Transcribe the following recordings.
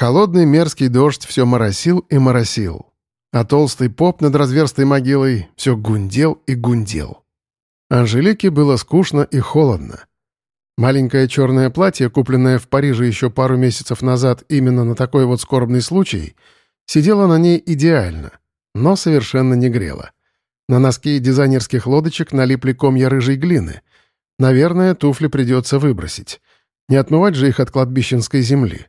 Холодный мерзкий дождь все моросил и моросил, а толстый поп над разверстой могилой все гундел и гундел. Анжелике было скучно и холодно. Маленькое черное платье, купленное в Париже еще пару месяцев назад именно на такой вот скорбный случай, сидело на ней идеально, но совершенно не грело. На носки дизайнерских лодочек налипли комья рыжей глины. Наверное, туфли придется выбросить. Не отмывать же их от кладбищенской земли.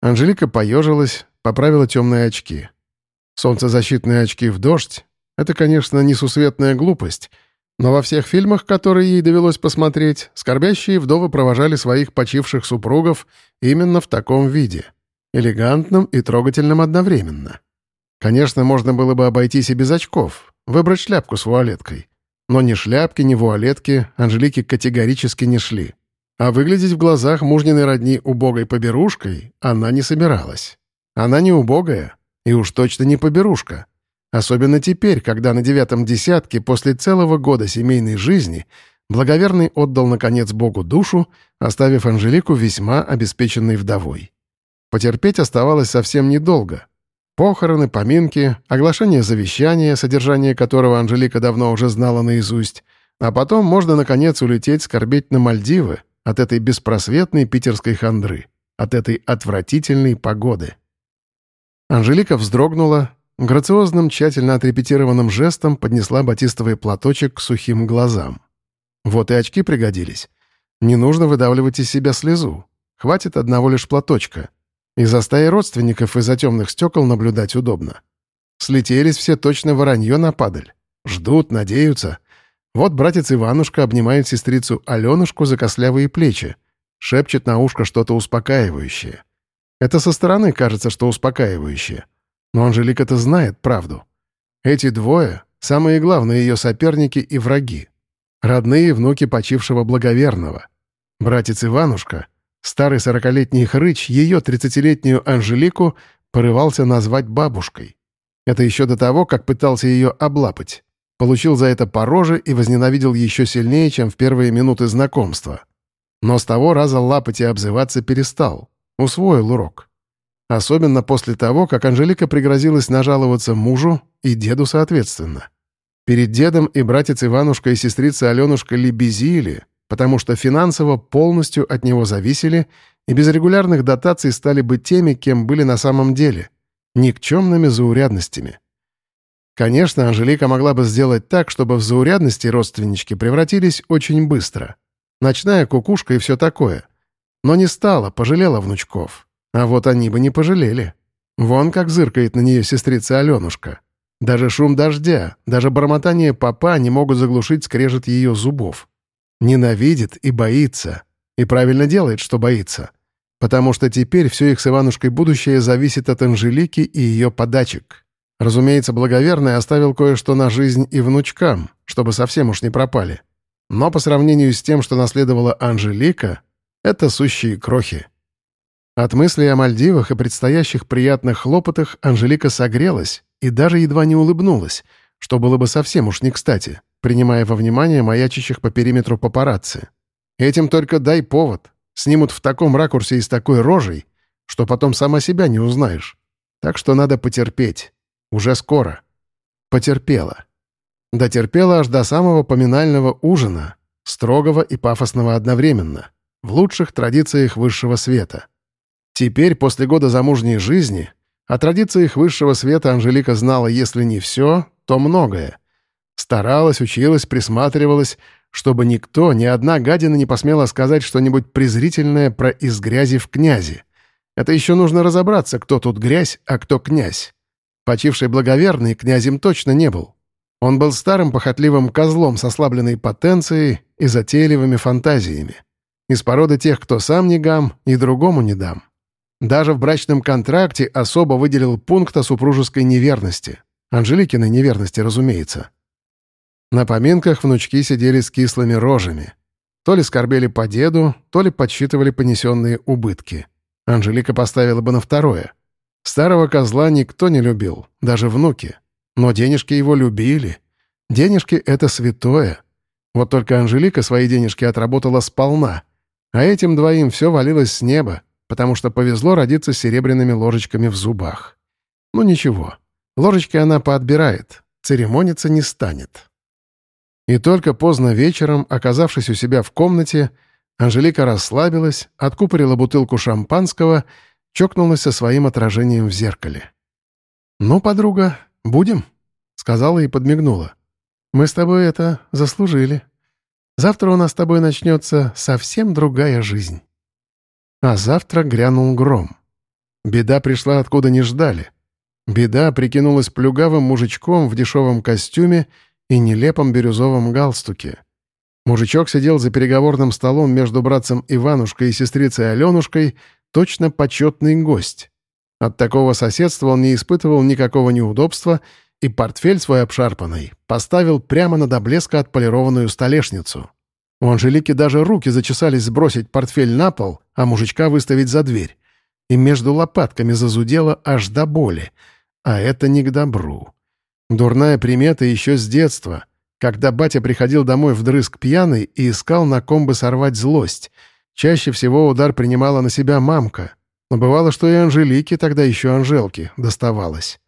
Анжелика поежилась, поправила темные очки. Солнцезащитные очки в дождь — это, конечно, несусветная глупость, но во всех фильмах, которые ей довелось посмотреть, скорбящие вдовы провожали своих почивших супругов именно в таком виде — элегантном и трогательном одновременно. Конечно, можно было бы обойтись и без очков, выбрать шляпку с вуалеткой. Но ни шляпки, ни вуалетки Анжелике категорически не шли. А выглядеть в глазах мужниной родни убогой поберушкой она не собиралась. Она не убогая, и уж точно не поберушка. Особенно теперь, когда на девятом десятке после целого года семейной жизни благоверный отдал, наконец, Богу душу, оставив Анжелику весьма обеспеченной вдовой. Потерпеть оставалось совсем недолго. Похороны, поминки, оглашение завещания, содержание которого Анжелика давно уже знала наизусть, а потом можно, наконец, улететь скорбеть на Мальдивы, от этой беспросветной питерской хандры, от этой отвратительной погоды. Анжелика вздрогнула, грациозным, тщательно отрепетированным жестом поднесла батистовый платочек к сухим глазам. Вот и очки пригодились. Не нужно выдавливать из себя слезу. Хватит одного лишь платочка. Из-за стаи родственников из-за темных стекол наблюдать удобно. Слетелись все точно воронье на падаль. Ждут, надеются. Вот братец Иванушка обнимает сестрицу Аленушку за костлявые плечи, шепчет на ушко что-то успокаивающее. Это со стороны кажется, что успокаивающее. Но Анжелика-то знает правду. Эти двое — самые главные ее соперники и враги. Родные внуки почившего благоверного. Братец Иванушка, старый сорокалетний хрыч, ее тридцатилетнюю Анжелику порывался назвать бабушкой. Это еще до того, как пытался ее облапать. Получил за это по роже и возненавидел еще сильнее, чем в первые минуты знакомства. Но с того раза лапать и обзываться перестал. Усвоил урок. Особенно после того, как Анжелика пригрозилась нажаловаться мужу и деду соответственно. Перед дедом и братец Иванушка и сестрица Аленушка лебезили, потому что финансово полностью от него зависели и без регулярных дотаций стали бы теми, кем были на самом деле — никчемными заурядностями — Конечно, Анжелика могла бы сделать так, чтобы в заурядности родственнички превратились очень быстро. Ночная кукушка и все такое. Но не стала, пожалела внучков. А вот они бы не пожалели. Вон как зыркает на нее сестрица Аленушка. Даже шум дождя, даже бормотание папа не могут заглушить скрежет ее зубов. Ненавидит и боится. И правильно делает, что боится. Потому что теперь все их с Иванушкой будущее зависит от Анжелики и ее подачек. Разумеется, благоверный оставил кое-что на жизнь и внучкам, чтобы совсем уж не пропали. Но по сравнению с тем, что наследовала Анжелика, это сущие крохи. От мыслей о Мальдивах и предстоящих приятных хлопотах Анжелика согрелась и даже едва не улыбнулась, что было бы совсем уж не кстати, принимая во внимание маячащих по периметру папарацци. Этим только дай повод. Снимут в таком ракурсе и с такой рожей, что потом сама себя не узнаешь. Так что надо потерпеть. Уже скоро. Потерпела. Дотерпела аж до самого поминального ужина, строгого и пафосного одновременно, в лучших традициях высшего света. Теперь, после года замужней жизни, о традициях высшего света Анжелика знала, если не все, то многое. Старалась, училась, присматривалась, чтобы никто, ни одна гадина не посмела сказать что-нибудь презрительное про «из грязи в князи». Это еще нужно разобраться, кто тут грязь, а кто князь. Почивший благоверный князем точно не был. Он был старым похотливым козлом с ослабленной потенцией и затейливыми фантазиями. Из породы тех, кто сам не гам и другому не дам. Даже в брачном контракте особо выделил пункт о супружеской неверности. Анжеликиной неверности, разумеется. На поминках внучки сидели с кислыми рожами. То ли скорбели по деду, то ли подсчитывали понесенные убытки. Анжелика поставила бы на второе. Старого козла никто не любил, даже внуки. Но денежки его любили. Денежки — это святое. Вот только Анжелика свои денежки отработала сполна. А этим двоим все валилось с неба. потому что повезло родиться серебряными ложечками в зубах. Ну ничего, ложечки она поотбирает, церемониться не станет. И только поздно вечером, оказавшись у себя в комнате, Анжелика расслабилась, откупорила бутылку шампанского, чокнулась со своим отражением в зеркале. «Ну, подруга, будем?» — сказала и подмигнула. «Мы с тобой это заслужили. Завтра у нас с тобой начнется совсем другая жизнь». А завтра грянул гром. Беда пришла откуда не ждали. Беда прикинулась плюгавым мужичком в дешевом костюме и нелепом бирюзовом галстуке. Мужичок сидел за переговорным столом между братцем Иванушкой и сестрицей Аленушкой, точно почетный гость. От такого соседства он не испытывал никакого неудобства и портфель свой обшарпанный поставил прямо на до блеска отполированную столешницу. У Анжелики даже руки зачесались сбросить портфель на пол, а мужичка выставить за дверь. И между лопатками зазудело аж до боли. А это не к добру. Дурная примета еще с детства, когда батя приходил домой вдрызг пьяный и искал, на ком бы сорвать злость. Чаще всего удар принимала на себя мамка. Но бывало, что и Анжелике, тогда еще Анжелке, доставалось.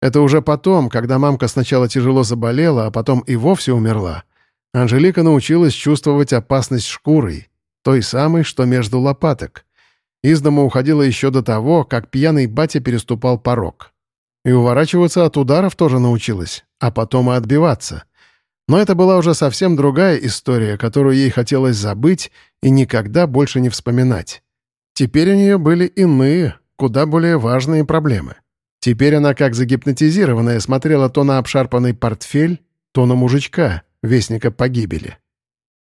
Это уже потом, когда мамка сначала тяжело заболела, а потом и вовсе умерла. Анжелика научилась чувствовать опасность шкурой, той самой, что между лопаток. Из дома уходила еще до того, как пьяный батя переступал порог. И уворачиваться от ударов тоже научилась, а потом и отбиваться. Но это была уже совсем другая история, которую ей хотелось забыть и никогда больше не вспоминать. Теперь у нее были иные, куда более важные проблемы. Теперь она, как загипнотизированная, смотрела то на обшарпанный портфель, то на мужичка, вестника погибели.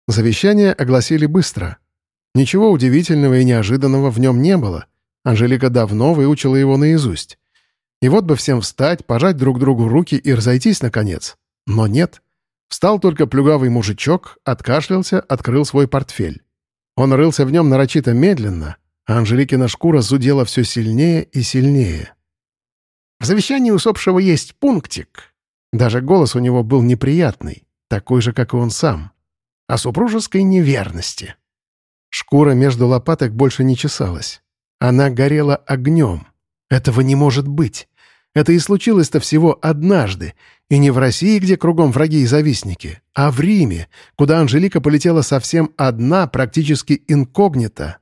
Завещание огласили быстро. Ничего удивительного и неожиданного в нем не было. Анжелика давно выучила его наизусть. И вот бы всем встать, пожать друг другу руки и разойтись, наконец. Но нет. Встал только плюгавый мужичок, откашлялся, открыл свой портфель. Он рылся в нем нарочито медленно, а Анжеликина шкура зудела все сильнее и сильнее. В завещании усопшего есть пунктик. Даже голос у него был неприятный, такой же, как и он сам. О супружеской неверности. Шкура между лопаток больше не чесалась. Она горела огнем. Этого не может быть. Это и случилось-то всего однажды. И не в России, где кругом враги и завистники, а в Риме, куда Анжелика полетела совсем одна, практически инкогнито.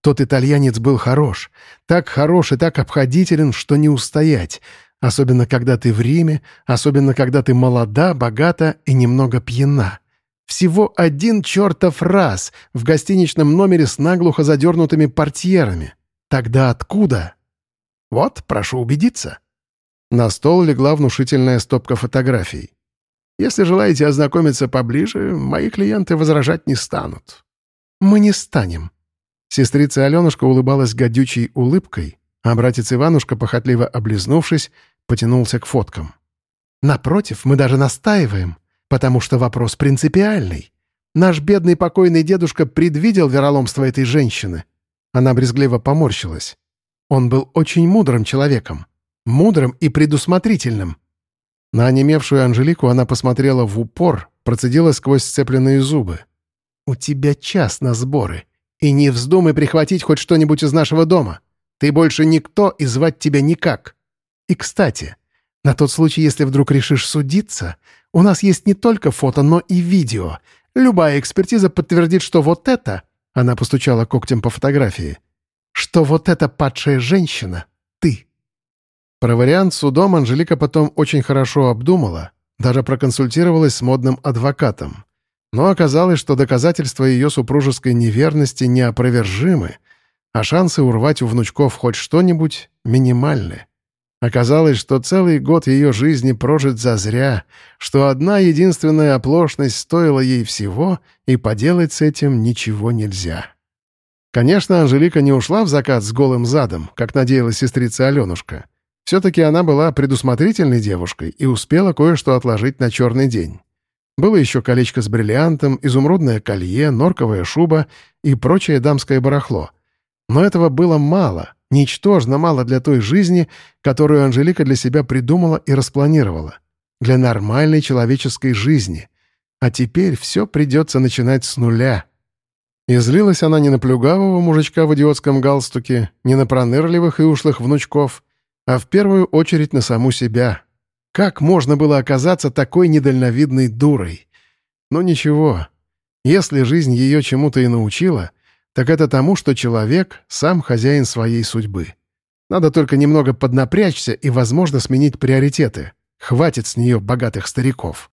Тот итальянец был хорош. Так хорош и так обходителен, что не устоять. Особенно, когда ты в Риме, особенно, когда ты молода, богата и немного пьяна. Всего один чертов раз в гостиничном номере с наглухо задернутыми портьерами. Тогда откуда? Вот, прошу убедиться». На стол легла внушительная стопка фотографий. «Если желаете ознакомиться поближе, мои клиенты возражать не станут». «Мы не станем». Сестрица Аленушка улыбалась гадючей улыбкой, а братец Иванушка, похотливо облизнувшись, потянулся к фоткам. «Напротив, мы даже настаиваем, потому что вопрос принципиальный. Наш бедный покойный дедушка предвидел вероломство этой женщины». Она брезгливо поморщилась. Он был очень мудрым человеком. Мудрым и предусмотрительным. На онемевшую Анжелику она посмотрела в упор, процедила сквозь сцепленные зубы. «У тебя час на сборы. И не вздумай прихватить хоть что-нибудь из нашего дома. Ты больше никто и звать тебя никак. И, кстати, на тот случай, если вдруг решишь судиться, у нас есть не только фото, но и видео. Любая экспертиза подтвердит, что вот это...» Она постучала когтем по фотографии — что вот эта падшая женщина. Про вариант судом Анжелика потом очень хорошо обдумала, даже проконсультировалась с модным адвокатом. Но оказалось, что доказательства ее супружеской неверности неопровержимы, а шансы урвать у внучков хоть что-нибудь минимальны. Оказалось, что целый год ее жизни прожит зазря, что одна единственная оплошность стоила ей всего, и поделать с этим ничего нельзя. Конечно, Анжелика не ушла в закат с голым задом, как надеялась сестрица Аленушка. Все-таки она была предусмотрительной девушкой и успела кое-что отложить на черный день. Было еще колечко с бриллиантом, изумрудное колье, норковая шуба и прочее дамское барахло. Но этого было мало, ничтожно мало для той жизни, которую Анжелика для себя придумала и распланировала. Для нормальной человеческой жизни. А теперь все придется начинать с нуля — И злилась она не на плюгавого мужичка в идиотском галстуке, не на пронырливых и ушлых внучков, а в первую очередь на саму себя. Как можно было оказаться такой недальновидной дурой? Но ничего. Если жизнь ее чему-то и научила, так это тому, что человек — сам хозяин своей судьбы. Надо только немного поднапрячься и, возможно, сменить приоритеты. Хватит с нее богатых стариков.